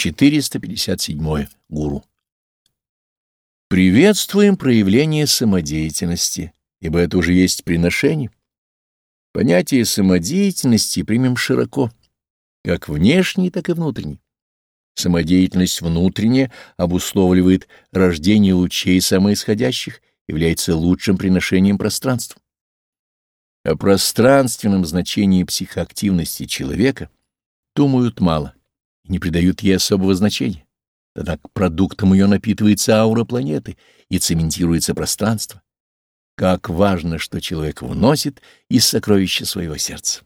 457. Гуру. Приветствуем проявление самодеятельности, ибо это уже есть приношение. Понятие самодеятельности примем широко, как внешний, так и внутренний. Самодеятельность внутренняя обусловливает рождение лучей самоисходящих, является лучшим приношением пространства. О пространственном значении психоактивности человека думают мало не придают ей особого значения. Тогда к продуктам ее напитывается аура планеты и цементируется пространство. Как важно, что человек вносит из сокровища своего сердца.